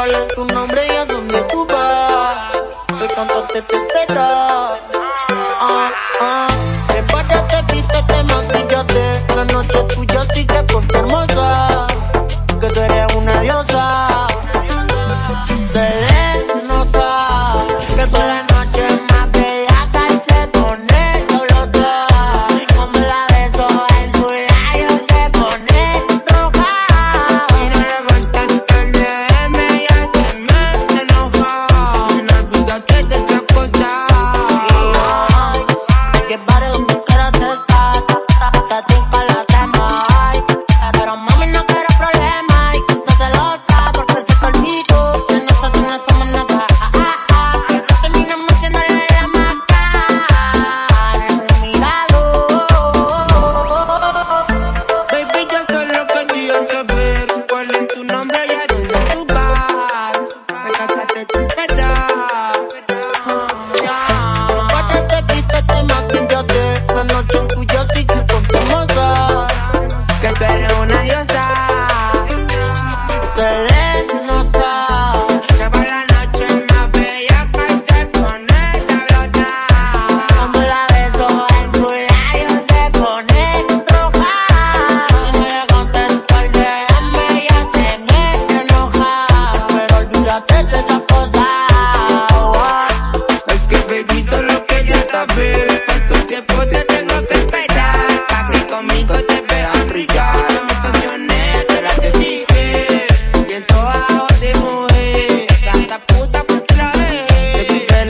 ¿Cuál es tu nombre y a dónde tú vas? El cantante te espera.